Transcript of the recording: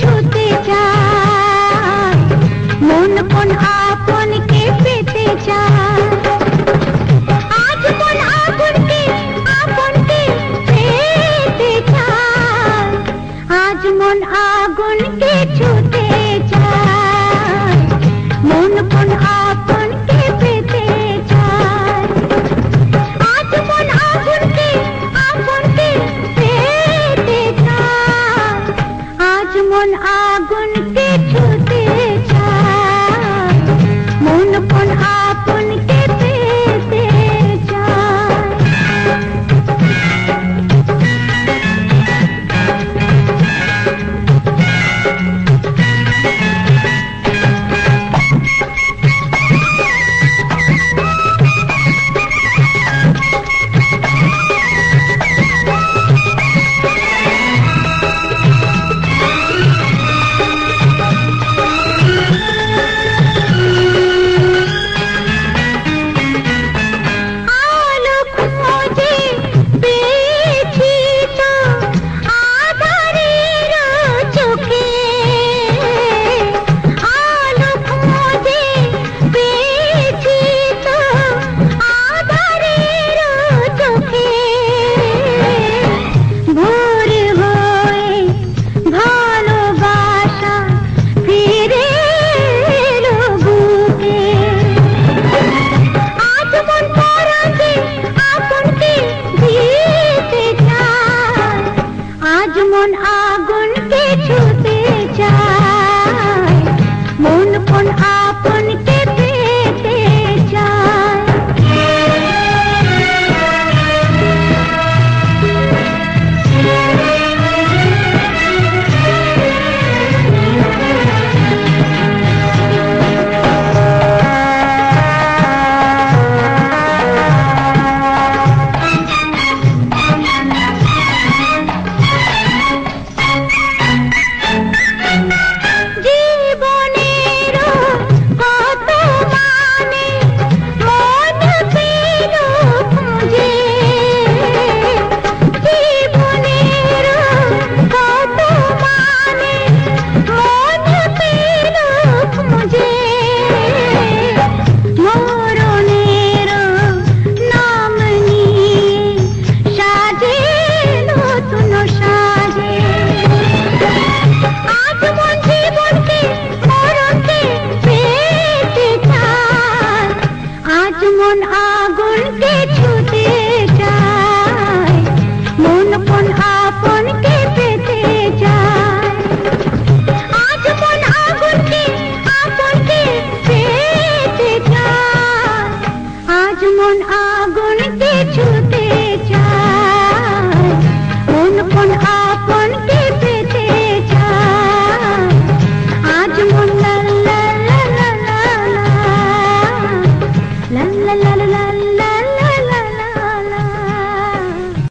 ছুতে চায়। মন কোন আপনকে পেতে পেতে ছুতে मुनपुन आगुन के छूते छा मुनपुन आ on